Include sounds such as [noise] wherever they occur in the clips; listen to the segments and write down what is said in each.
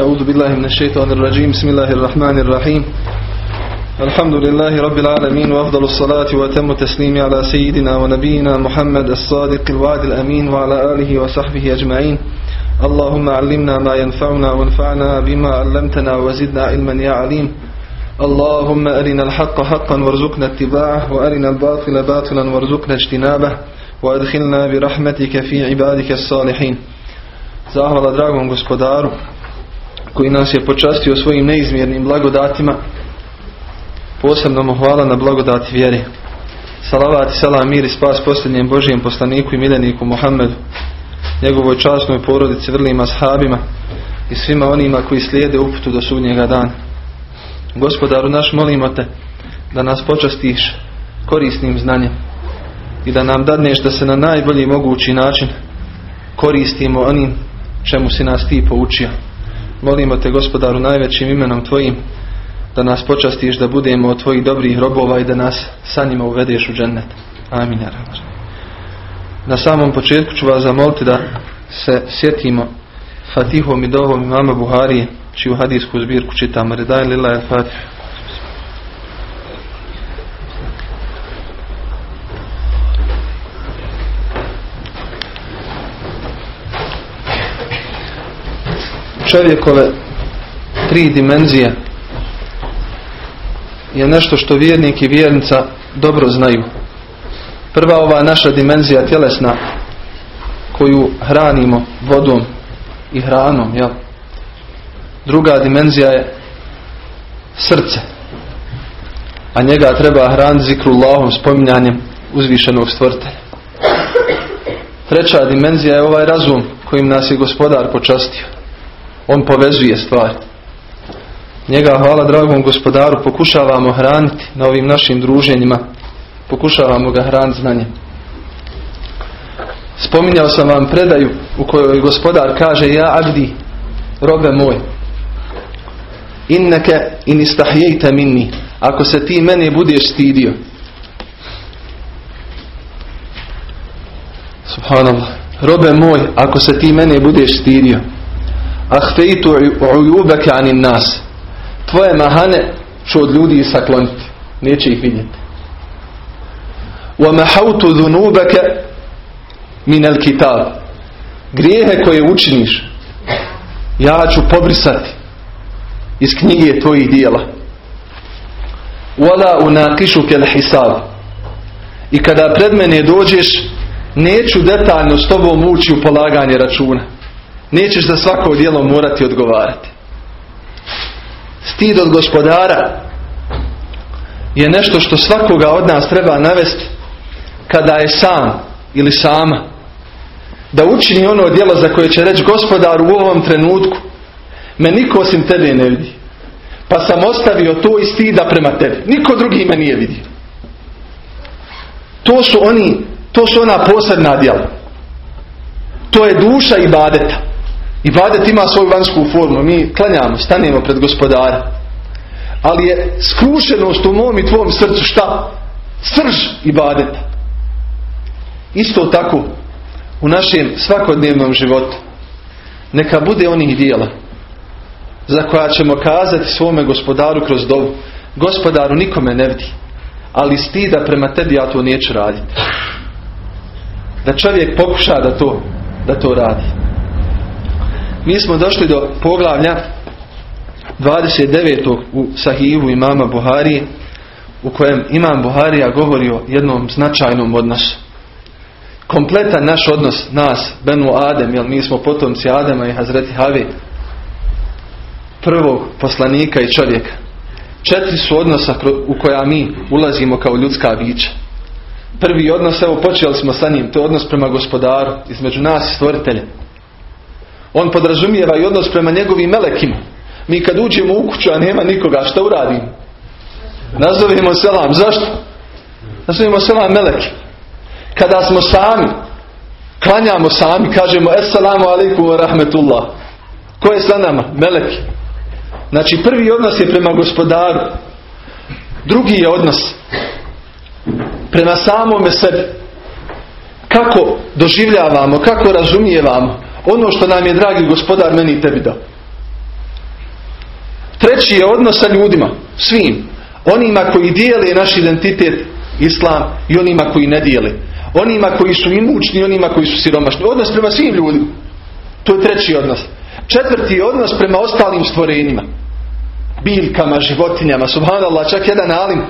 أعوذ بالله من الشيطان الرجيم. بسم الله الرحمن الرحيم. الحمد لله رب العالمين وأفضل الصلاة وتم التسليم على سيدنا ونبينا محمد الصادق الوعد الأمين وعلى آله وصحبه أجمعين. اللهم علمنا ما ينفعنا وانفعنا بما علمتنا وزدنا علما يا عليم. اللهم أرنا الحق حقا وارزقنا اتباعه وأرنا الباطل باطلا وارزقنا اجتنابه وأدخلنا برحمتك في عبادك الصالحين. Zahvala dragom gospodaru koji nas je počastio svojim neizmjernim blagodatima. Posebno mu hvala na blagodati vjeri. Salavat i salam mir i spas posljednjem Božijem poslaniku i miljeniku Muhammedu, njegovoj časnoj porodici, vrlima ashabima i svima onima koji slijede uputu do sudnjega dana. Gospodaru naš molimo te da nas počastiš korisnim znanjem i da nam dadneš da se na najbolji mogući način koristimo onim čemu si nas ti poučio. Molimo te gospodaru najvećim imenom tvojim da nas počastiš da budemo od tvojih dobrih robova i da nas sa njima uvedeš u džennet. Amin. Na samom početku ću vas zamoliti da se sjetimo Fatihom i dovom imama Buharije čiju hadijsku zbirku čitamo. Redaj lila je Fatih. Čovjekove tri dimenzije je nešto što vjernik i vjernica dobro znaju. Prva ova naša dimenzija tjelesna koju hranimo vodom i hranom. Jel? Druga dimenzija je srce. A njega treba hraniti zikrullahom spominjanjem uzvišenog stvrtelja. Treća dimenzija je ovaj razum kojim nas je gospodar počastio. On povezuje stvari. Njega, hvala dragom gospodaru, pokušavamo hraniti na ovim našim druženjima. Pokušavamo ga hraniti znanjem. Spominjao sam vam predaju u kojoj gospodar kaže Ja abdi, robe moj, inneke in istahjejte minni, ako se ti mene budeš stidio. Subhanallah. Robe moj, ako se ti mene budeš stidio ahfejtu ujubaka anin nas. Tvoje mahane ću od ljudi sakloniti. Neće ih vidjeti. Wa mahautu dhunubaka min al kitab. Grijehe koje učiniš ja ću pobrisati iz knjige tvojih dijela. Wala unaqišuke al hisab. I kada pred mene dođeš neću detaljno s tobom ući u polaganje računa. Nećeš za svako djelo morati odgovarati. Stid od gospodara je nešto što svakoga od nas treba navesti kada je sam ili sama. Da učini ono djelo za koje će reći gospodar u ovom trenutku me niko osim tebe ne vidi. Pa sam ostavio to i stida prema tebi. Niko drugi me nije vidio. To su oni, to su ona posebna djela. To je duša i badeta. I badet ima svoju vanjsku formu. Mi klanjamo, stanemo pred gospodara. Ali je skrušenost u mom i tvom srcu šta? Srž i. Isto tako u našem svakodnevnom životu. Neka bude onih dijela za koja ćemo kazati svome gospodaru kroz dobu. Gospodaru nikome ne vidi. Ali stida prema tebi ja to neću raditi. Da čovjek pokuša da to, da to radi. Mi smo došli do poglavlja 29. u sahivu imama Buharije u kojem imam Buharija govori o jednom značajnom odnosu. Kompletan naš odnos nas, Benu Adem, jer mi smo potomci Adema i Hazreti Havi, prvog poslanika i čovjeka. Četiri su odnosa u koja mi ulazimo kao ljudska bića. Prvi odnos, evo počeli smo sa njim, to je odnos prema gospodaru, između nas i stvoritelja. On podrazumijeva i odnos prema njegovim melekima. Mi kad uđemo u kuću, a nema nikoga, što uradimo? Nazovemo selam. Zašto? Nazovemo selam meleki. Kada smo sami, klanjamo sami, kažemo Assalamu alaikum wa rahmetullah. Ko je sa nama? Meleki. Znači prvi odnos je prema gospodaru. Drugi je odnos prema samome sebi. Kako doživljavamo, kako razumijevamo ono što nam je dragi gospodar meni i tebi dao. Treći je odnos sa ljudima, svim. Onima koji dijele naš identitet, islam i onima koji ne dijele. Onima koji su imućni onima koji su siromašni. Odnos prema svim ljudima. To je treći odnos. Četvrti je odnos prema ostalim stvorenjima. Biljkama, životinjama. Subhanallah, čak jedan alim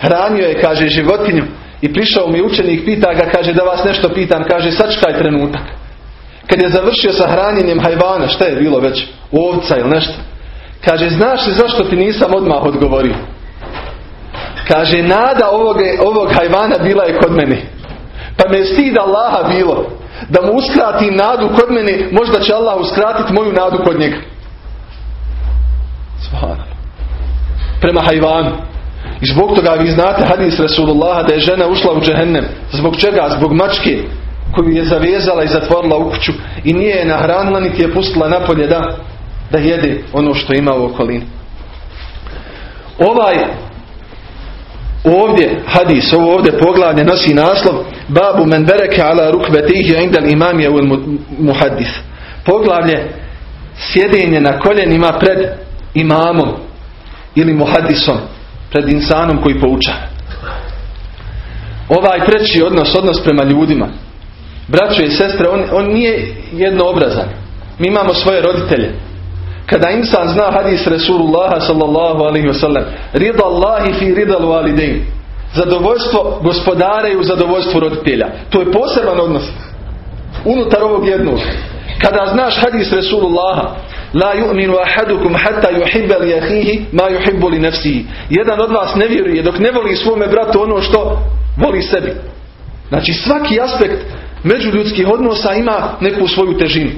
hranio je, kaže, životinju. I prišao mi učenik, pita ga, kaže, da vas nešto pitam. Kaže, sačkaj trenutak. Kad je završio sa hranjenjem hajvana, šta je bilo već? Ovca ili nešto. Kaže, znaš li zašto ti nisam odmah odgovorio? Kaže, nada ovog, ovog hajvana bila je kod mene. Pa me je stid Allaha bilo. Da mu uskratim nadu kod mene, možda će Allah uskratiti moju nadu kod njega. Svana. Prema hajvanu. I zbog toga vi znate hadis Rasulullaha da je žena ušla u džehennem. Zbog čega? Zbog mačke koju je zavezala i zatvorila u kuću i nije je nahranila niti je pustila napolje da, da jede ono što ima u okolini. Ovaj ovdje hadis, ovo ovdje poglavlje nosi naslov Babu men bereke ala rukbetihi indal imam je muhaddis. Poglavlje sjedenje na koljenima pred imamom ili muhaddisom, pred insanom koji pouča. Ovaj treći odnos, odnos prema ljudima. Braćo i sestre, on, on nije jednoobrazan. Mi imamo svoje roditelje. Kada insan zna hadis Resulullaha sallallahu alaihi wasallam Rida Allahi fi rida walidain Zadovoljstvo gospodara i u zadovoljstvu roditelja. To je poseban odnos. Unutar ovog jednog. Kada znaš hadis Resulullaha La yu'minu ahadukum hatta yuhibba li akhihi ma yuhibbu li nafsihi. Jedan od vas ne vjeruje dok ne voli svome bratu ono što voli sebi. Znači svaki aspekt međuljudskih odnosa ima neku svoju težinu.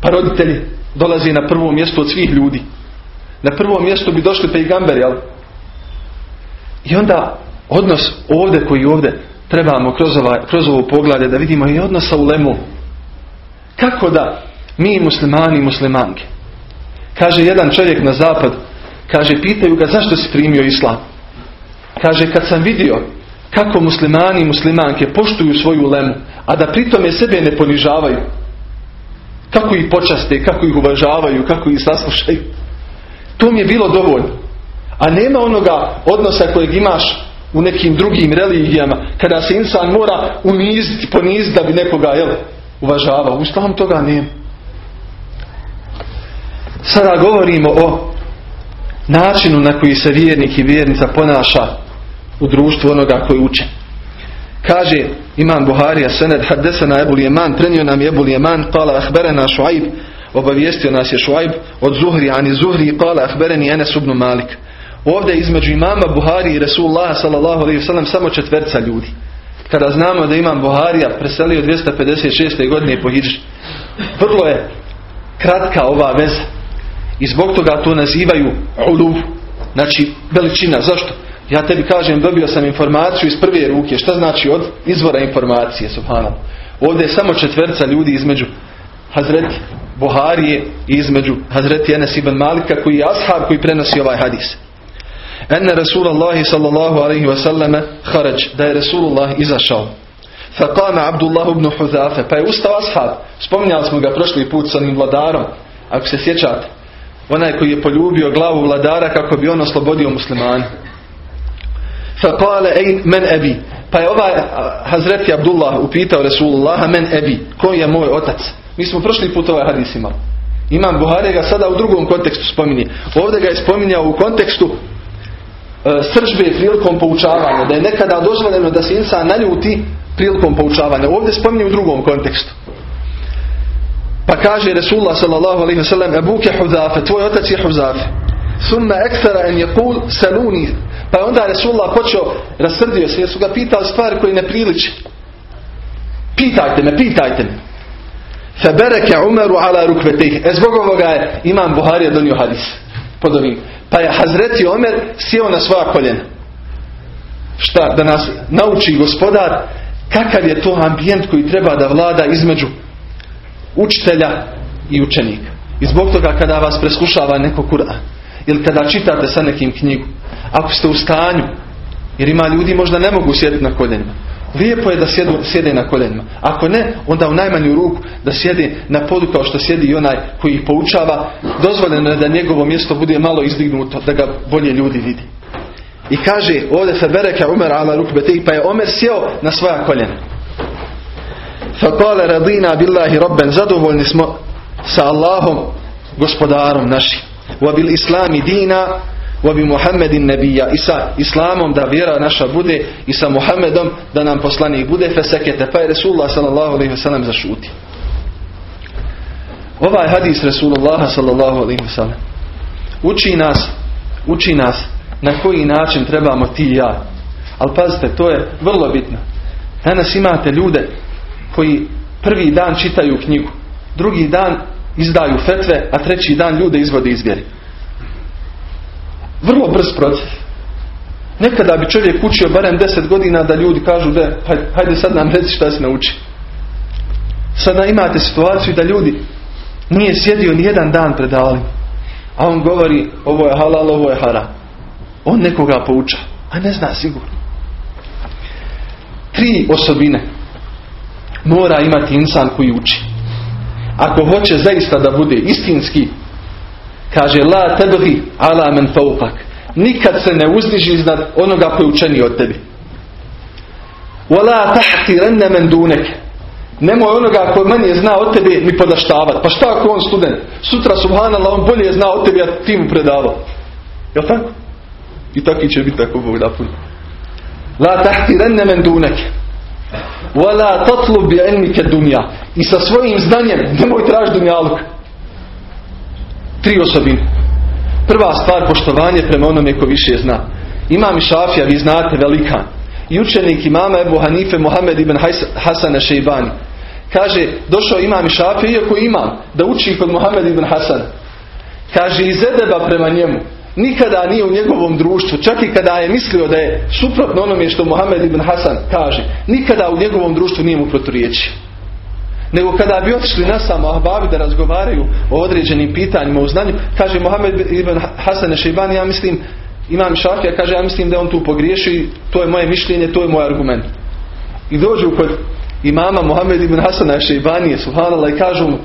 Pa roditelji dolazi na prvo mjesto od svih ljudi. Na prvo mjesto bi došli pejgamberi, jel? I onda odnos ovdje koji ovdje trebamo kroz, ovaj, kroz ovo poglavlje da vidimo i odnosa u lemu. Kako da mi muslimani i muslimanke kaže jedan čovjek na zapad kaže pitaju ga zašto si primio islam kaže kad sam vidio kako muslimani i muslimanke poštuju svoju lemu a da pritome sebe ne ponižavaju kako ih počaste, kako ih uvažavaju, kako ih saslušaju. To mi je bilo dovoljno. A nema onoga odnosa kojeg imaš u nekim drugim religijama, kada se insan mora uniziti, poniziti da bi nekoga jel, uvažavao. U islamu toga nema. Sada govorimo o načinu na koji se vjernik i vjernica ponaša u društvu onoga koji uče. Kaže Imam Buharija sened haddesana Ebu Lijeman, prenio nam je Ebu Lijeman, kala ahberena Šuaib, obavijestio nas je Šuaib od Zuhri, ani Zuhri, kala ahbereni Enes ibn Malik. Ovdje između imama Buhari i Resulullah sallam samo četverca ljudi. Kada znamo da imam Buharija preselio 256. godine po Hidži. Vrlo je kratka ova veza. I zbog toga to nazivaju uluv. Znači veličina. Zašto? Ja tebi kažem, dobio sam informaciju iz prve ruke. Šta znači od izvora informacije, subhanallah. Ovdje je samo četverca ljudi između Hazreti Buharije i između Hazreti Enes ibn Malika koji je ashab koji prenosi ovaj hadis. Enne Rasulallahi sallallahu alaihi wa sallame harađ, da je Rasulullah izašao. Faqama Abdullah ibn Huzafe, pa je ustao ashab. Spominjali smo ga prošli put sa onim vladarom, ako se sjećate. Onaj koji je poljubio glavu vladara kako bi on oslobodio muslimani. Faqale ej men ebi. Pa je ovaj Hazreti Abdullah upitao Resulullaha men ebi. Koji je moj otac? Mi smo prošli put ovaj hadis imali. Imam Buhari ga sada u drugom kontekstu spominje. Ovdje ga je spominjao u kontekstu e, sržbe prilikom poučavanja. Da je nekada dozvoljeno da se insan naljuti prilikom poučavanja. Ovdje spominje u drugom kontekstu. Pa kaže Resulullah sallallahu alaihi wa sallam Ebuke Huzafe, tvoj otac je Huzafe. Summa ekstara en je kul saluni pa je onda Resulullah počeo, rasrdio se, jer su ga pitali stvari koje ne priliče. Pitajte me, pitajte me. Febereke umeru ala rukvetih. E zbog ovoga je imam Buharija donio hadis. Pod ovim. Pa je Hazreti Omer sjeo na svoja koljena. Šta? Da nas nauči gospodar kakav je to ambijent koji treba da vlada između učitelja i učenika. I zbog toga kada vas preslušava neko Kur'an ili kada čitate sa nekim knjigu ako ste u stanju, jer ima ljudi možda ne mogu sjediti na koljenima. Lijepo je da sjedu, sjede na koljenima. Ako ne, onda u najmanju ruku da sjede na podu kao što sjedi i onaj koji ih poučava. Dozvoljeno je da njegovo mjesto bude malo izdignuto, da ga bolje ljudi vidi. I kaže ovdje Febereka Umar ala rukbeti pa je Omer sjeo na svoja koljena. Fakale radina billahi rabben zadovoljni smo sa Allahom gospodarom našim. Wa bil islami dina wa bi Muhammedin nebija i sa islamom da vjera naša bude i sa Muhammedom da nam poslanik bude fesekete pa je Resulullah sallallahu alaihi wasallam zašuti. Ovaj hadis Resulullah sallallahu alaihi wasallam uči nas uči nas na koji način trebamo ti i ja. Ali pazite, to je vrlo bitno. Danas imate ljude koji prvi dan čitaju knjigu, drugi dan izdaju fetve, a treći dan ljude izvode izvjeri. Vrlo brz proces. Nekada bi čovjek učio barem deset godina da ljudi kažu da hajde sad nam reci šta se nauči. Sada imate situaciju da ljudi nije sjedio ni jedan dan predavali. A on govori ovo je halal, ovo je haram. On nekoga pouča, a ne zna sigurno. Tri osobine mora imati insan koji uči. Ako hoće zaista da bude istinski, kaže la tebri ala men faupak. Nikad se ne uzdiži iznad onoga koji učeni od tebi. Wala tahqiranna men dunek. Nemoj onoga koji manje zna od tebe ni podaštavati. Pa šta ako on student? Sutra subhanallah on bolje zna od tebe, a ti mu predavao. Jel tako? I taki će biti tako Bog da puno. La tahtirenne men dunake. Wala tatlu bi dunja. I sa svojim znanjem nemoj traži dunjaluk. Tri osobine. Prva stvar poštovanje prema onome ko više zna. Imam Šafija, vi znate, velikan. I učenik imama Ebu Hanife Mohamed ibn Hasan Šeibani. Kaže, došao imam Šafija, iako imam, da uči kod Mohamed ibn Hasan. Kaže, iz edeba prema njemu nikada nije u njegovom društvu, čak i kada je mislio da je suprotno onome što Mohamed ibn Hasan kaže, nikada u njegovom društvu nije mu proturječio. Nego kada bi otišli na samo Ahbabi da razgovaraju o određenim pitanjima u znanju, kaže Mohamed ibn Hasan Šeibani, ja mislim, imam Šafija, kaže, ja mislim da on tu pogriješio i to je moje mišljenje, to je moj argument. I dođu kod imama Mohamed ibn Hasana Šeibanije, subhanallah, i kažu mu,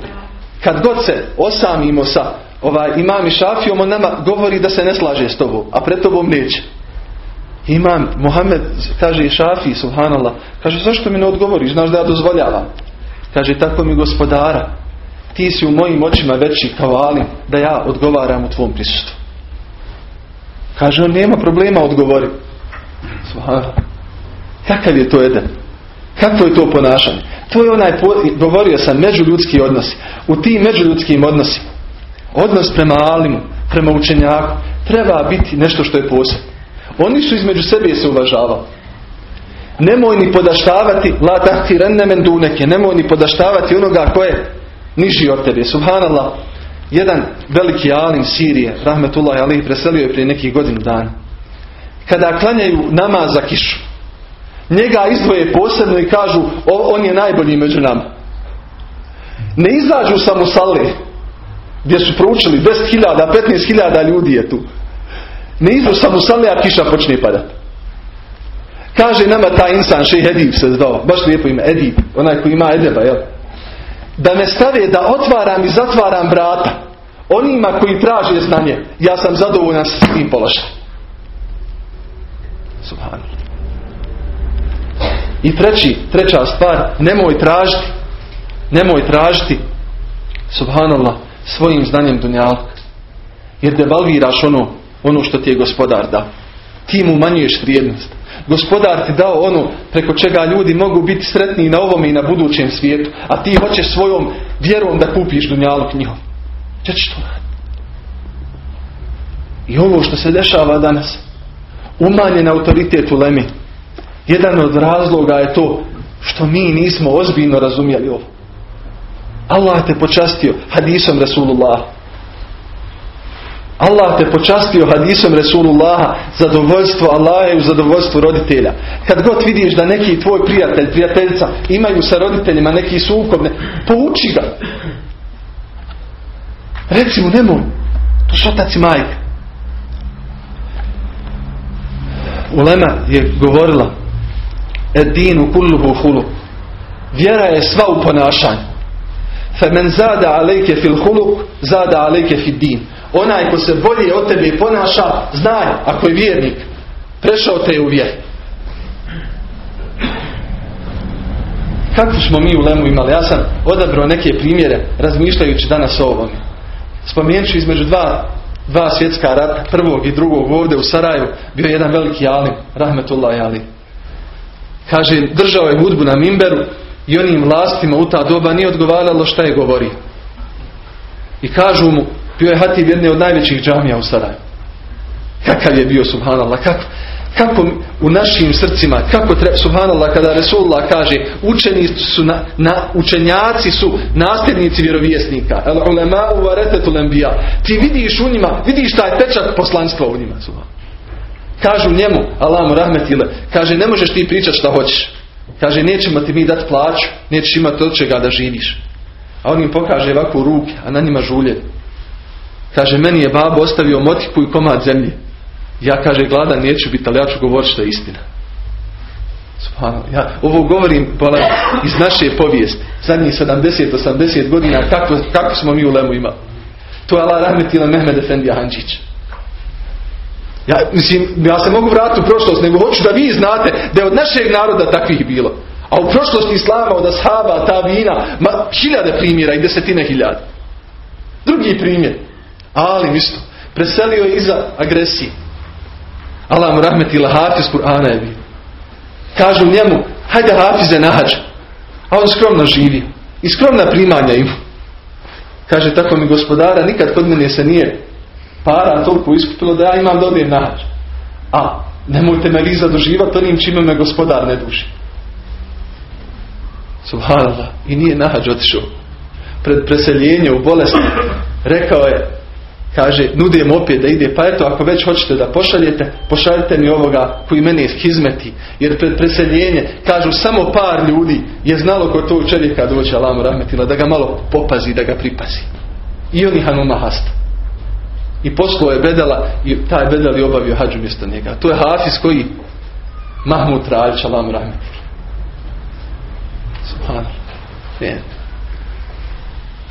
kad god se osamimo sa ovaj imam i šafijom on nama govori da se ne slaže s tobom, a pred tobom neće. Imam Mohamed kaže i šafi, subhanallah, kaže zašto mi ne odgovoriš, znaš da ja dozvoljavam. Kaže tako mi gospodara, ti si u mojim očima veći kao alim da ja odgovaram u tvom prisustvu. Kaže on nema problema odgovori. Kakav je to jedan? Kakvo je to ponašanje? To je onaj, govorio sam, međuljudski odnosi. U tim međuljudskim odnosima odnos prema alimu, prema učenjaku, treba biti nešto što je posebno. Oni su između sebe se uvažavali. Nemoj ni podaštavati la tahtirenne men duneke, nemoj ni podaštavati onoga ko je niži od tebe. Subhanallah, jedan veliki alim Sirije, rahmetullahi alihi, preselio je prije nekih godinu dana. Kada klanjaju namaz za kišu, njega izdvoje posebno i kažu on je najbolji među nama. Ne izađu samo sale, gdje su proučili 10.000, 15.000 ljudi je tu. Ne idu samo sale, a kiša počne padat. Kaže nama taj insan, šej Edib se zvao, baš lijepo ime, Edib, onaj koji ima Edeba, jel? Da me stave da otvaram i zatvaram vrata onima koji traže znanje, ja sam zadovoljan s tim položajem. I treći, treća stvar, nemoj tražiti, nemoj tražiti, subhanallah, svojim znanjem dunjalka. Jer devalviraš ono, ono što ti je gospodar dao. Ti mu umanjuješ vrijednost. Gospodar ti dao ono preko čega ljudi mogu biti sretni na ovome i na budućem svijetu. A ti hoćeš svojom vjerom da kupiš dunjalog njihov. Če ćeš to? I ovo što se dešava danas. Umanjen autoritet u Lemi. Jedan od razloga je to što mi nismo ozbiljno razumjeli ovo. Allah te počastio hadisom Rasulullah. Allah te počastio hadisom Rasulullah zadovoljstvo Allaha i zadovoljstvo roditelja. Kad god vidiš da neki tvoj prijatelj, prijateljica imaju sa roditeljima neki sukobne, pouči ga. Reci mu nemoj. To su otac i majka. Ulema je govorila Edinu kulluhu hulu. Vjera je sva u ponašanju. Femen zada alejke fil huluk, zada alejke fil din. Onaj ko se bolje od tebe ponaša, znaj, ako je vjernik, prešao te u vjer. Kako smo mi u Lemu imali? Ja sam odabrao neke primjere razmišljajući danas o ovome. Spomenut ću između dva, dva svjetska rata, prvog i drugog ovdje u Sarajevu, bio jedan veliki alim, rahmetullahi ali. Kaže, držao je hudbu na Mimberu i onim vlastima u ta doba nije odgovaralo šta je govorio. I kažu mu, bio je hatib jedne od najvećih džamija u Sarajevu. Kakav je bio, subhanallah, kako, kako u našim srcima, kako treba, subhanallah, kada Resulullah kaže, učeni su na, na, učenjaci su nasljednici vjerovjesnika. El ulema Ti vidiš u njima, vidiš taj pečak poslanstva u njima, subhanallah. Kažu njemu, Allah mu rahmetile, kaže ne možeš ti pričati šta hoćeš. Kaže nećemo ti mi dati plaću, nećeš imati od čega da živiš. A on im pokaže ovako ruke, a na njima žulje. Kaže meni je babo ostavio motiku i komad zemlje. Ja kaže gladan neću biti, ali ja ću govoriti što je istina. Ja ovo govorim iz naše povijesti. Zadnjih 70-80 godina kako, kako smo mi u Lemu imali. To je Allah rahmetila Mehmed Efendi Hanđić. Ja, mislim, ja se mogu vratiti u prošlost, nego hoću da vi znate da je od našeg naroda takvih bilo. A u prošlosti Islama, od Ashaba, ta vina, ma, hiljade primjera i desetine hiljada. Drugi primjer. Ali isto. Preselio je iza agresije. Allah mu rahmetila hafiz Kur'ana je bio. Kažu njemu, hajde hafize nađ. A on skromno živi. I skromna primanja ima. Kaže, tako mi gospodara, nikad kod mene se nije para toliko iskupilo da ja imam da odijem nađ. A nemojte me vi zaduživati onim čime me gospodar ne duži. Subhanallah. I nije nađ otišao. Pred preseljenje u bolesti rekao je kaže, nudijem opet da ide, pa eto, ako već hoćete da pošaljete, pošaljite mi ovoga koji mene hizmeti, jer pred preseljenje, kažu, samo par ljudi je znalo ko to čovjeka doće, Alamu Rahmetila, da ga malo popazi, da ga pripazi. I oni Hanuma Hasta. I poslao je bedela i taj bedel je obavio hađu mjesto njega. To je Hafiz koji Mahmud Ralić, Alamu Rahmetila. Subhanallah.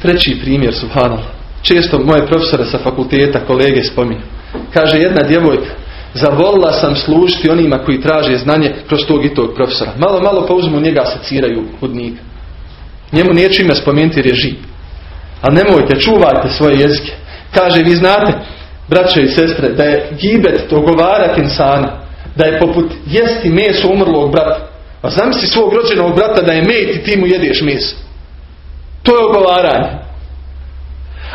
Treći primjer, subhanallah često moje profesore sa fakulteta, kolege spominju. Kaže jedna djevojka, zavolila sam služiti onima koji traže znanje kroz tog i tog profesora. Malo, malo pa uzmu njega asociraju njega. Njemu neće ime spomenuti reži. Ali nemojte, čuvajte svoje jezike. Kaže, vi znate, braće i sestre, da je gibet dogovarati insana, da je poput jesti meso umrlog brata. A zamisli svog rođenog brata da je met i ti mu jedeš meso. To je ogovaranje.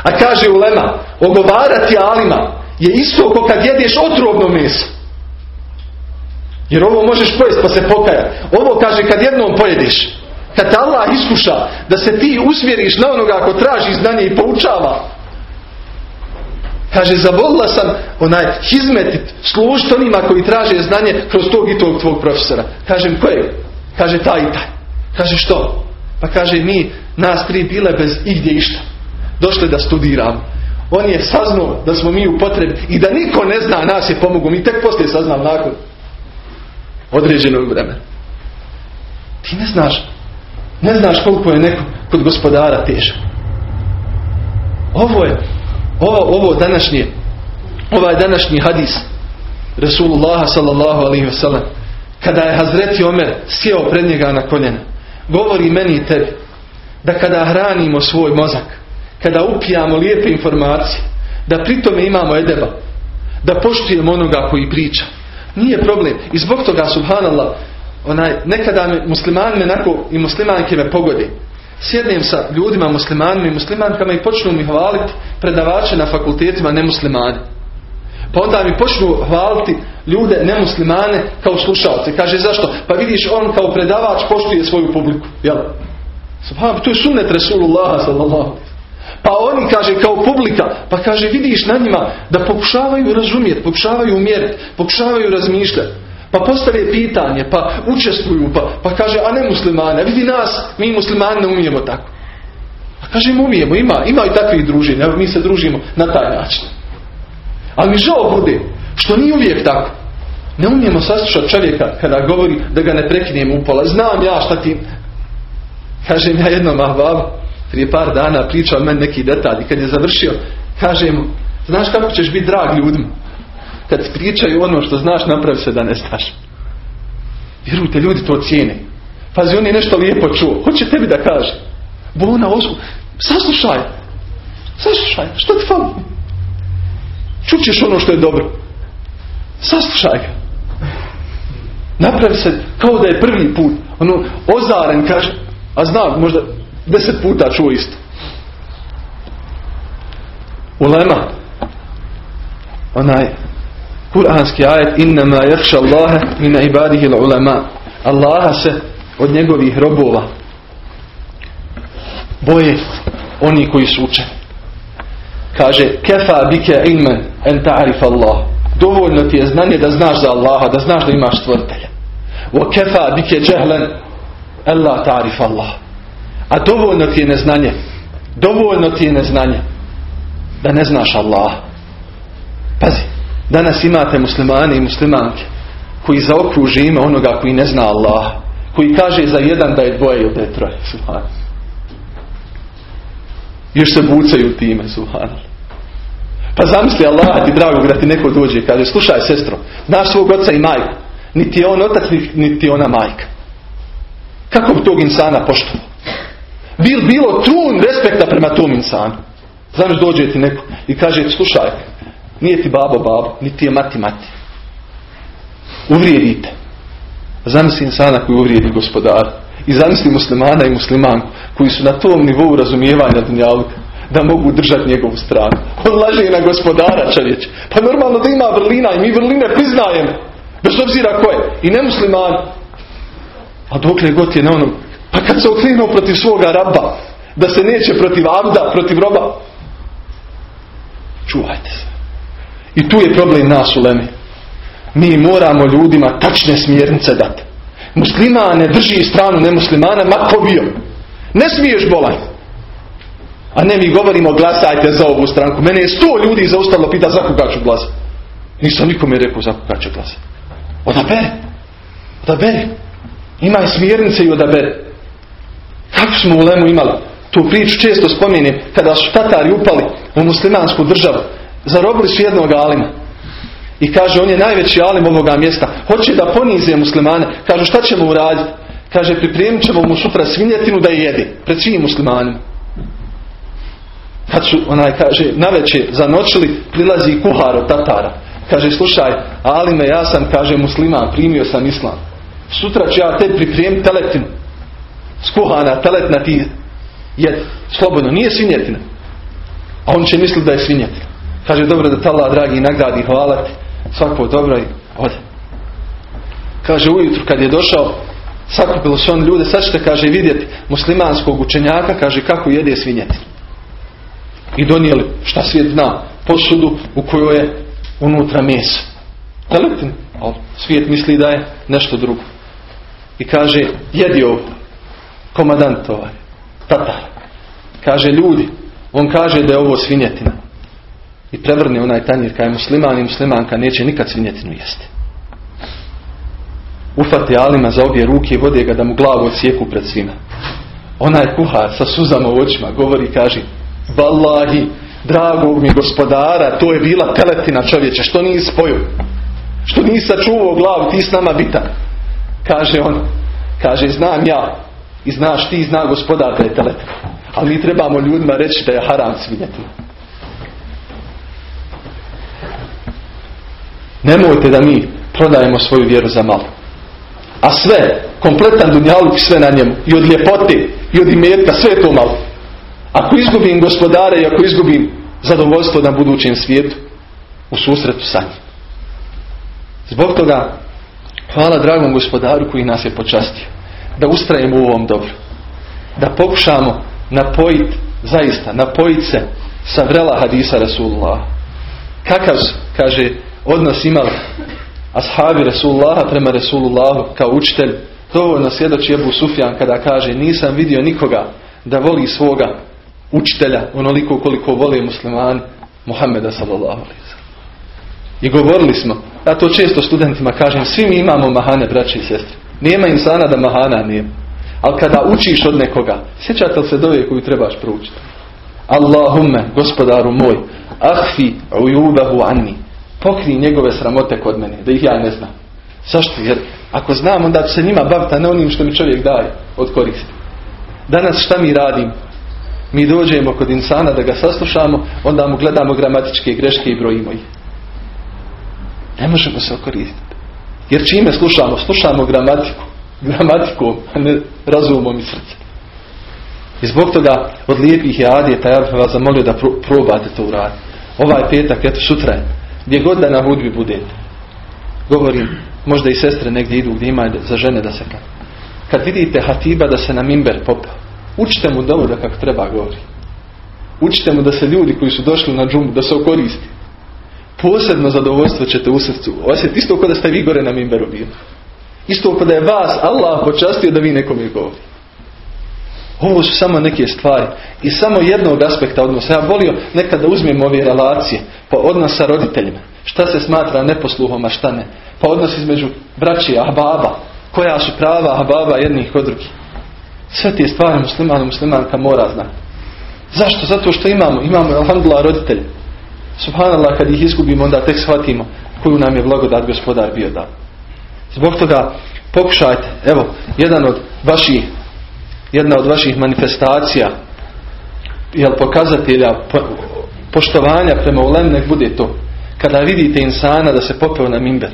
A kaže Ulema, ogovarati alima je isto kao kad jedeš otrovno meso. Jer ovo možeš pojesti pa se pokajati. Ovo kaže kad jednom pojediš. Kad te Allah iskuša da se ti usmjeriš na onoga ako traži znanje i poučava. Kaže, zavolila sam onaj hizmetit, služiti onima koji traže znanje kroz tog i tog tvog profesora. Kažem, kojeg? Kaže, taj i taj. Kaže, što? Pa kaže, mi, nas tri bile bez igdje išta došli da studiram. On je saznao da smo mi u potrebi i da niko ne zna, nas je pomogao. Mi tek poslije saznam nakon određenog vremena. Ti ne znaš, ne znaš koliko je neko kod gospodara težak. Ovo je, ovo, ovo današnje, ovaj današnji hadis Rasulullah sallallahu alaihi wasallam kada je Hazreti Omer sjeo pred njega na koljena govori meni i tebi da kada hranimo svoj mozak kada upijamo lijepe informacije, da pritome imamo edeba, da poštujemo onoga koji priča. Nije problem. I zbog toga, subhanallah, onaj, nekada me, muslimani me nako, i muslimanke me pogode. Sjednem sa ljudima, muslimanima i muslimankama i počnu mi hvaliti predavače na fakultetima nemuslimani. Pa onda mi počnu hvaliti ljude nemuslimane kao slušalce. Kaže zašto? Pa vidiš on kao predavač poštuje svoju publiku. Jel? Subhanallah, to je sunnet Rasulullah sallallahu pa oni, kaže, kao publika, pa kaže, vidiš na njima da pokušavaju razumjeti, pokušavaju umjeriti, pokušavaju razmišljati. Pa postave pitanje, pa učestvuju, pa, pa kaže, a ne muslimane, vidi nas, mi muslimani ne umijemo tako. A kaže, umijemo, ima, ima i takvih druženja, evo mi se družimo na taj način. Ali mi žao bude, što nije uvijek tako. Ne umijemo saslušati čovjeka kada govori da ga ne prekinemo upola. Znam ja šta ti... Kažem ja jednom ahbabu, prije par dana pričao meni neki detalj i kad je završio, kaže mu, znaš kako ćeš biti drag ljudima? Kad pričaju ono što znaš, napravi se da ne znaš. Vjerujte, ljudi to cijene. Pazi, on je nešto lijepo čuo. Hoće tebi da kaže. Bona, ozgu. Saslušaj. Saslušaj. Što ti fali? Čućeš ono što je dobro. Saslušaj ga. Napravi se kao da je prvi put. Ono, ozaren kaže. A znam, možda deset puta čuo isto. Ulema. Onaj kuranski ajet innama jahša Allahe mina ibadihi ulema. Allaha se od njegovih robova boje oni koji su učeni. Kaže, kefa bike ilmen en ta'rif Allah. Dovoljno ti je znanje da znaš za Allaha, da znaš da imaš stvoritelja. Wa kefa bike en la ta'rif Allah. A dovoljno ti je neznanje. Dovoljno ti je neznanje da ne znaš Allah. Pazi, danas imate muslimane i muslimanke koji zaokruži ime onoga koji ne zna Allah. Koji kaže za jedan da je dvoje ili da je troje. Još se bucaju time, subhanallah. Pa zamisli Allah ti dragog da ti neko dođe i kaže, slušaj sestro, znaš svog oca i majku. Niti je on otac, niti ona majka. Kako bi tog insana poštovao? Bil bilo trun respekta prema tom insanu. Znaš dođe ti neko i kaže, slušaj, nije ti babo babo, niti je mati mati. Uvrijedite. Zamisli insana koji uvrijedi gospodara. I zamisli muslimana i muslimanku koji su na tom nivou razumijevanja dunjalka da mogu držati njegovu stranu. On laže na gospodara čovječ. Pa normalno da ima vrlina i mi vrline priznajemo. Bez obzira ko je. I ne musliman. A dokle god je na onom. Pa kad se okrenuo protiv svoga raba. Da se neće protiv abda, protiv roba. Čuvajte se. I tu je problem nas u Lemi. Mi moramo ljudima tačne smjernice dati. Muslima ne drži stranu nemuslimana, ma ko bio. Ne smiješ bolan. A ne mi govorimo glasajte za ovu stranku. Mene je sto ljudi zaustavilo pita za koga ću glasati. Nisam nikome rekao za koga ću glasati. Odabere. Odabere. Imaj smjernice i odabere. Kako smo u Lemu imali? Tu priču često spominjem. Kada su Tatari upali u muslimansku državu. Zarobili su jednog alima. I kaže, on je najveći alim ovoga mjesta. Hoće da ponize muslimane. Kažu, šta ćemo uraditi? Kaže, pripremit ćemo mu sutra svinjetinu da je jedi. Pred svim muslimanima. Kad su, onaj, kaže, naveče zanočili, prilazi kuhar od Tatara. Kaže, slušaj, Alime, ja sam, kaže, musliman, primio sam islam. Sutra ću ja te pripremiti teletinu. Skuhana, teletna ti jedi. Slobodno, nije svinjetina. A on će misliti da je svinjetina. Kaže, dobro da tala, dragi, nagradi, hvala ti. Svako dobro i ode. Kaže, ujutru kad je došao, sakupilo su on ljude, sad ćete, kaže, vidjeti muslimanskog učenjaka, kaže, kako jede svinjetinu. I donijeli, šta svijet zna, posudu u kojoj je unutra meso. Teletin, ali svijet misli da je nešto drugo. I kaže, jedi ovo, komadant ovaj, tatar. Kaže, ljudi, on kaže da je ovo svinjetina. I prevrne onaj tanjir kaj je musliman i muslimanka neće nikad svinjetinu jesti. Ufati Alima za obje ruke i vode ga da mu glavu odsjeku pred svima. Onaj kuhar sa suzama u očima govori i kaže Wallahi, dragog mi gospodara, to je bila teletina čovječe, što nisi spoju? Što nisi sačuvao glavu, ti s nama bitan? Kaže on, kaže, znam ja, i znaš ti, zna gospodar da je teletina. Ali mi trebamo ljudima reći da je haram svinjetina. Nemojte da mi prodajemo svoju vjeru za malo. A sve, kompletan dunjaluk sve na njemu. I od ljepote, i od imetka, sve to malo. Ako izgubim gospodare i ako izgubim zadovoljstvo na budućem svijetu, u susretu sa njim. Zbog toga, hvala dragom gospodaru koji nas je počastio. Da ustrajemo u ovom dobru. Da pokušamo napojiti, zaista, napojiti se sa vrela hadisa Rasulullah. Kakav, kaže, odnos imali ashabi Rasulullaha prema Rasulullahu kao učitelj, dovoljno svjedoči Ebu Sufjan kada kaže nisam vidio nikoga da voli svoga učitelja onoliko koliko vole muslimani Muhammeda sallallahu I govorili smo Ja to često studentima kažem, svi mi imamo mahane, braći i sestre. Nema insana da mahana nije. Ali kada učiš od nekoga, sjećate li se dove koju trebaš proučiti? Allahumme, gospodaru moj, ahfi ujubahu anni. Pokri njegove sramote kod mene, da ih ja ne znam. Zašto? Jer ako znam, onda će se njima baviti, ne onim što mi čovjek daje od koristi. Danas šta mi radimo? Mi dođemo kod insana da ga saslušamo, onda mu gledamo gramatičke greške i brojimo ih. Ne možemo se okoristiti. Jer čime slušamo? Slušamo gramatiku. Gramatikom, a ne razumom i srcem. I zbog toga od lijepih je adijeta, ja bih vas zamolio da probate to uraditi. Ovaj petak, eto sutra je. Gdje god da na hudbi budete. Govorim, možda i sestre negdje idu gdje ima za žene da se kad. Kad vidite hatiba da se na mimber popa, učite mu da kako treba govori. Učite mu da se ljudi koji su došli na džumu, da se okoristi. Posebno zadovoljstvo ćete u srcu osjetiti. Isto kao da ste vi gore na mimberu bili. Isto kao da je vas Allah počastio da vi nekome govori. Ovo su samo neke stvari. I samo jednog aspekta odnosa. Ja volio nekada da uzmem ove relacije. Pa odnos sa roditeljima. Šta se smatra neposluhom, a šta ne. Pa odnos između braći, ahbaba. Koja su prava ahbaba jednih kod drugih. Sve te stvari musliman i muslimanka mora znati. Zašto? Zato što imamo. Imamo, alhamdulillah, roditelje. Subhanallah, kad ih izgubimo, onda tek shvatimo koju nam je blagodat gospodar bio dao. Zbog toga pokušajte, evo, jedan od vaših jedna od vaših manifestacija jel pokazatelja poštovanja prema ulem nek bude to kada vidite insana da se popeo na mimber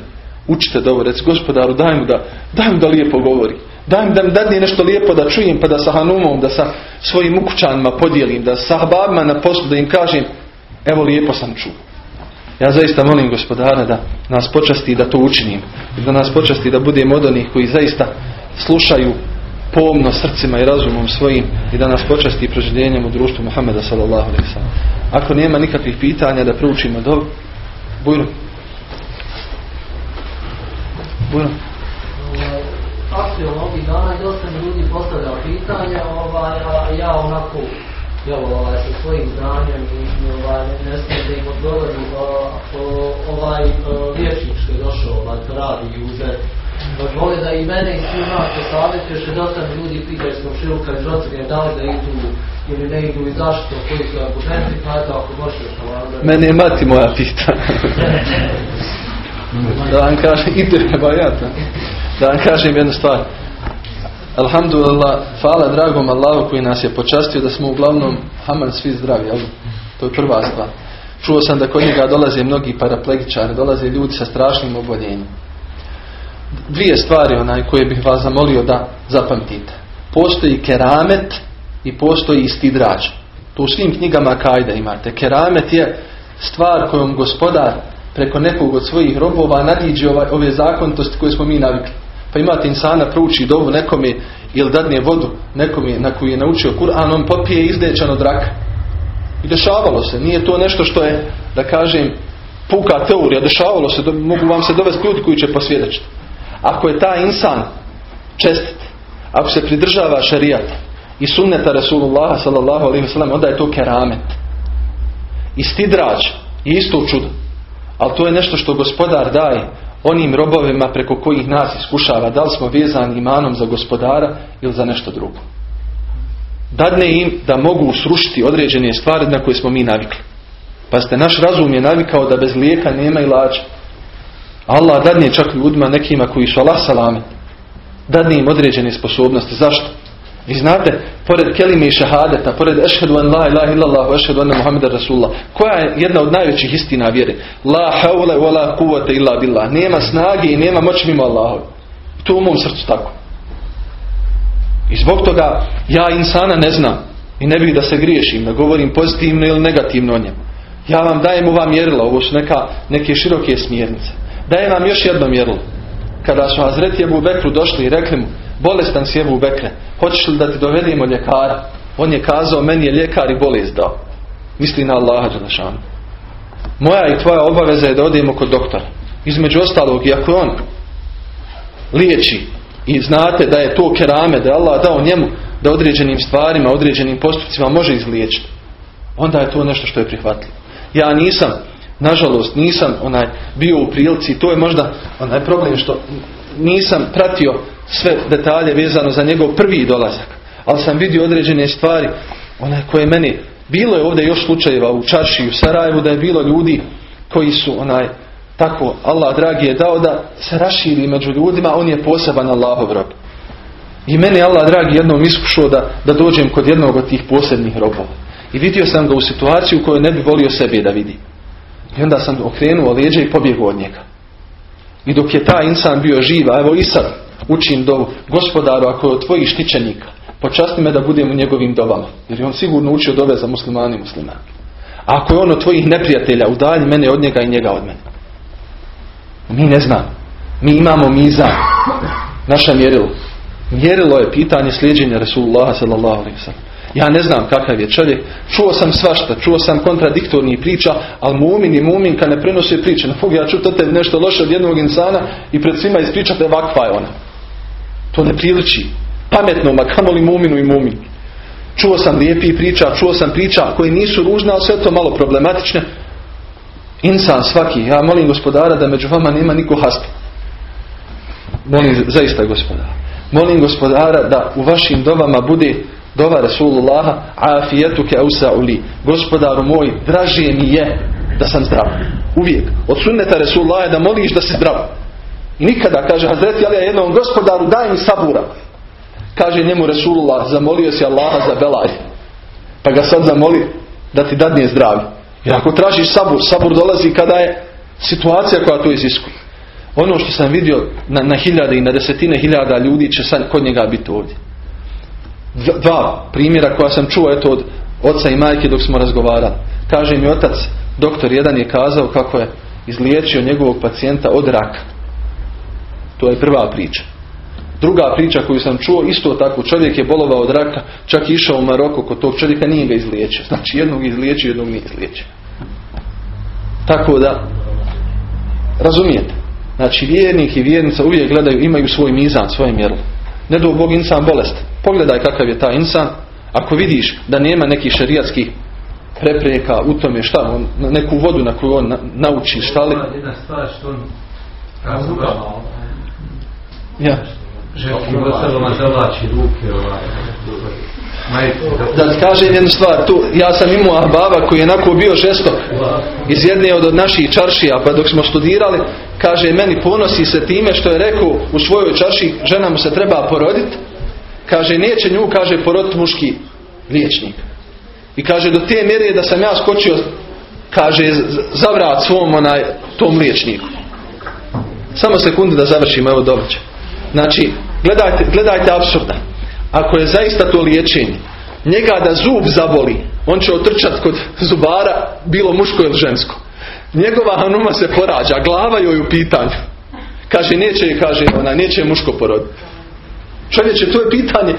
učite dobro, reci gospodaru daj mu da, daj mu da lijepo govori daj mu da mi dadne nešto lijepo da čujem pa da sa Hanumom, da sa svojim ukućanima podijelim, da sa hababima na poslu da im kažem evo lijepo sam čuo ja zaista molim gospodara da nas počasti da to učinim da nas počasti da budemo od onih koji zaista slušaju pomno srcima i razumom svojim i da nas počasti proživljenjem u društvu Muhammeda sallallahu alaihi. Ako nema nikakvih pitanja da proučimo do Bujno. Bujno. Aktualno ovih dana dosta mi ljudi postavlja pitanja, ovaj, ja onako evo, ovaj, sa svojim znanjem i ovaj, ne smijem da im odgovorim ovaj liječnik što je došao ovaj, to radi i uzeti Dozvoli da i mene i svi nas posavjetuješ, jer dosta ljudi pitaju smo široka iz Rocige, da li da idu ili ne idu i zašto, koji su argumenti, pa eto ako možeš ovdje. Mene je mati moja pita. [laughs] da vam kažem, ide bajata. Da vam kažem jednu stvar. Alhamdulillah, hvala dragom Allahu koji nas je počastio da smo uglavnom haman svi zdravi, jel? To je prva stvar. Čuo sam da kod njega dolaze mnogi paraplegičari, dolaze ljudi sa strašnim oboljenjem dvije stvari onaj koje bih vas zamolio da zapamtite. Postoji keramet i postoji istidrač. To u svim knjigama kajda imate. Keramet je stvar kojom gospodar preko nekog od svojih robova nadiđe ovaj, ove zakonitosti koje smo mi navikli. Pa imate insana prouči dovu nekome ili dadne vodu nekome na koju je naučio Kur'an, on popije izdečan od raka. I dešavalo se. Nije to nešto što je, da kažem, puka teorija. Dešavalo se. Mogu vam se dovesti ljudi koji će posvjedočiti. Ako je taj insan čestit, ako se pridržava šarijata i sunneta Rasulullah sallallahu alaihi wasallam, onda je to keramet. I stidrač je isto čudo. Ali to je nešto što gospodar daje onim robovima preko kojih nas iskušava. Da li smo vezani imanom za gospodara ili za nešto drugo. Dadne im da mogu srušiti određene stvari na koje smo mi navikli. Pa ste naš razum je navikao da bez lijeka nema i lađa. Allah dadne čak ljudima nekima koji su Allah salame. Dadne im određene sposobnosti. Zašto? Vi znate, pored kelime i šahadeta, pored ešhedu an la ilaha illallah, ešhedu anna muhammeda rasulullah, koja je jedna od najvećih istina vjere? La haule wa la kuvata illa billah. Nema snage i nema moći mimo Allaha. To u mom srcu tako. I zbog toga ja insana ne znam i ne bih da se griješim, da govorim pozitivno ili negativno o njemu. Ja vam dajem ova mjerila, ovo su neka, neke široke smjernice. Daje nam još jedno mjerilo. Kada su Hazreti Ebu Bekru došli i rekli mu, bolestan si Ebu Bekre, hoćeš li da ti dovedemo ljekara? On je kazao, meni je ljekar i bolest dao. Misli na Allaha Đelešanu. Moja i tvoja obaveza je da odemo kod doktora. Između ostalog, i ako on liječi i znate da je to kerame, da je Allah dao njemu da određenim stvarima, određenim postupcima može izliječiti, onda je to nešto što je prihvatljivo. Ja nisam nažalost nisam onaj bio u prilici, to je možda onaj problem što nisam pratio sve detalje vezano za njegov prvi dolazak, ali sam vidio određene stvari onaj koje meni bilo je ovdje još slučajeva u Čarši u Sarajevu da je bilo ljudi koji su onaj tako Allah dragi je dao da se raširi među ljudima, on je poseban Allahov rob. I meni Allah dragi jednom iskušao da, da dođem kod jednog od tih posebnih robova. I vidio sam ga u situaciju koju ne bi volio sebe da vidi. I onda sam okrenuo lijeđe i pobjegao od njega. I dok je taj insan bio živ, a evo sad učim do gospodaru ako je od tvojih štićenika, počasti me da budem u njegovim dobama. Jer je on sigurno učio dove za muslimani i muslimani. A ako je on od tvojih neprijatelja, udalji mene od njega i njega od mene. Mi ne znamo. Mi imamo miza. Naša mjerilo. Mjerilo je pitanje slijedženja Rasulullah sallallahu alaihi Ja ne znam kakav je čovjek. Čuo sam svašta, čuo sam kontradiktornih priča, ali mumin i muminka ne prenose priče. Ne mogu ja čuti nešto loše od jednog insana i pred svima ispričate vakva je ona. To ne priliči. Pametno, ma kamoli muminu i mumin. Čuo sam lijepih priča, čuo sam priča koje nisu ružne, ali sve to malo problematične. Insan svaki, ja molim gospodara da među vama nema niko hasta. Molim zaista gospodara. Molim gospodara da u vašim dobama bude dova Rasulullaha afijetuke uli. Gospodaru moj, dražije mi je da sam zdrav. Uvijek. Od sunneta Rasulullaha je da moliš da si zdrav. I nikada, kaže Hazreti Ali jednom gospodaru daj mi sabura. Kaže njemu Rasulullah, zamolio si Allaha za belaj. Pa ga sad zamoli da ti dadne zdravlje. Jer ako tražiš sabur, sabur dolazi kada je situacija koja to iziskuje. Ono što sam vidio na, na hiljade i na desetine hiljada ljudi će sad kod njega biti ovdje. Dva primjera koja sam čuo eto od oca i majke dok smo razgovarali. Kaže mi otac, doktor jedan je kazao kako je izliječio njegovog pacijenta od raka. To je prva priča. Druga priča koju sam čuo, isto tako, čovjek je bolovao od raka, čak išao u Maroko kod tog čovjeka, nije ga izliječio. Znači jednog izliječio, jednog nije izliječio. Tako da, razumijete. Znači vjernik i vjernica uvijek gledaju, imaju svoj mizan, svoje mjerlo. Ne do Bog insan bolest. Pogledaj kakav je taj insan. Ako vidiš da nema nekih šerijatskih prepreka u tome šta, on, neku vodu na koju on nauči, šta li? Jedna stvar što on ja. ruke ovaj, da kažem jednu stvar, tu ja sam imao ahbaba koji je onako bio žestok iz jedne od naših čaršija, pa dok smo studirali, kaže meni ponosi se time što je rekao u svojoj čarši, žena mu se treba poroditi, kaže neće nju, kaže poroditi muški liječnik. I kaže do te mjere da sam ja skočio, kaže zavrat svom onaj tom liječniku. Samo sekundu da završim, evo dovođe. Znači, gledajte, gledajte absurda. Ako je zaista to liječenje, njega da zub zaboli, on će otrčati kod zubara, bilo muško ili žensko. Njegova hanuma se porađa, glava joj u pitanju. Kaže, neće, kaže ona, neće muško poroditi. Čovječe, to je pitanje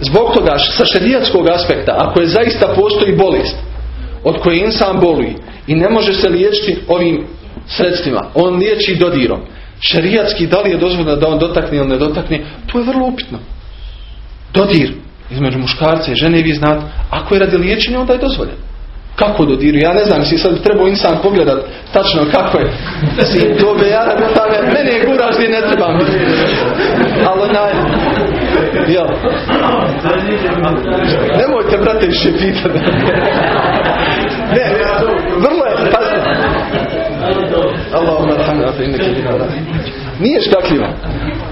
zbog toga sa šerijatskog aspekta, ako je zaista postoji bolest od koje insan boli i ne može se liječiti ovim sredstvima, on liječi dodirom. Šerijatski, da li je dozvoljeno da on dotakne ili ne dotakne, to je vrlo upitno. Dodir između muškarca i žene vi znate, ako je radi liječenja, onda je dozvoljeno. Kako dodiru? Ja ne znam, si sad trebao insan pogledat tačno kako je. Si to be ja radim tamo, mene je guraš gdje ne trebam. Ali onaj, jel? Nemojte, brate, više pitati. Ne, vrlo je, pa... Allahumma alhamdulillah, Nije škakljivo.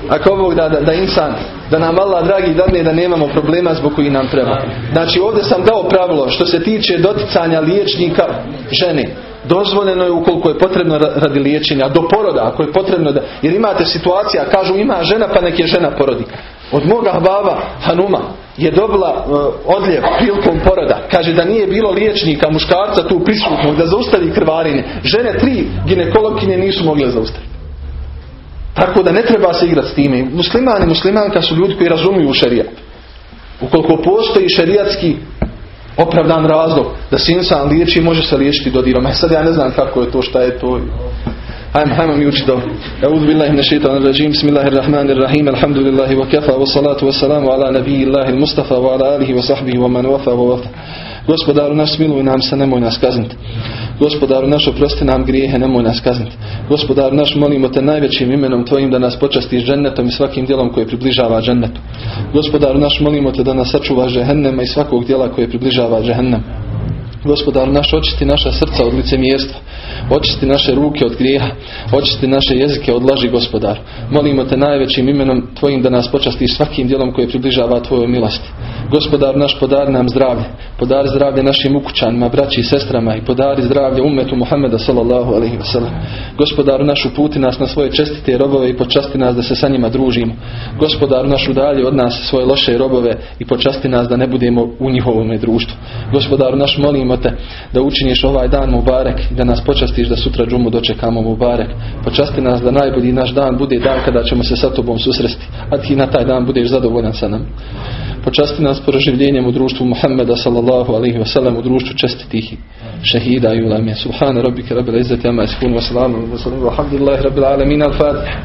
Ako ovog da, da, da insan da nam Allah dragi dadne da nemamo problema zbog koji nam treba. Znači ovdje sam dao pravilo što se tiče doticanja liječnika žene. Dozvoljeno je ukoliko je potrebno radi liječenja, do poroda ako je potrebno da, jer imate situacija, kažu ima žena pa nek je žena porodi. Od moga baba Hanuma je dobila uh, odljev prilikom poroda. Kaže da nije bilo liječnika muškarca tu prisutnog da zaustavi krvarenje. Žene tri ginekologkinje nisu mogle zaustaviti. Tako da ne treba se igrati s time. Muslimani i muslimanka su ljudi koji razumiju šerijat. Ukoliko postoji šerijatski opravdan razlog da se insan liječi može se liječiti dodirom. A sad ja ne znam kako je to, šta je to. Hajmo, hajmo mi učiti dobro. Euz billahi min shaitan rajim. Bismillahirrahmanirrahim. Alhamdulillahi wa kafa wa salatu wa salamu ala nabijillahi mustafa wa ala alihi wa sahbihi wa man wafa wa wafa. Gospodaru naš smiluj nam se, nemoj nas kazniti. Gospodaru naš oprosti nam grijehe, nemoj nas kazniti. Gospodaru naš molimo te najvećim imenom tvojim da nas počastiš džennetom i svakim djelom koje približava džennetu. Gospodaru naš molimo te da nas sačuvaš džehennema i svakog djela koje približava džehennem. Gospodaru naš očisti naša srca od licemjerstva, očisti naše ruke od grijeha, očisti naše jezike od laži gospodar. Molimo te najvećim imenom tvojim da nas počastiš svakim djelom koje približava tvojoj milosti. Gospodar naš podari nam zdravlje, podari zdravlje našim ukućanima, braći i sestrama i podari zdravlje umetu Muhammeda sallallahu alaihi wasallam. Gospodaru naš uputi nas na svoje čestite robove i počasti nas da se sa njima družimo. Gospodaru naš udalji od nas svoje loše robove i počasti nas da ne budemo u njihovom društvu. Gospodaru naš molimo te da učiniš ovaj dan Mubarek i da nas počastiš da sutra džumu dočekamo Mubarek. Počasti nas da najbolji naš dan bude dan kada ćemo se sa tobom susresti, a ti na taj dan budeš zadovoljan sa nam. Počasti nas proživljenjem u društvu Muhammeda sallallahu alaihi wa sallam u društvu čestitih šehida i ulame. Subhana rabbika rabbil izzati amma yasifun wa salamun wa salamun wa alhamdulillahi rabbil alamin al-fatiha.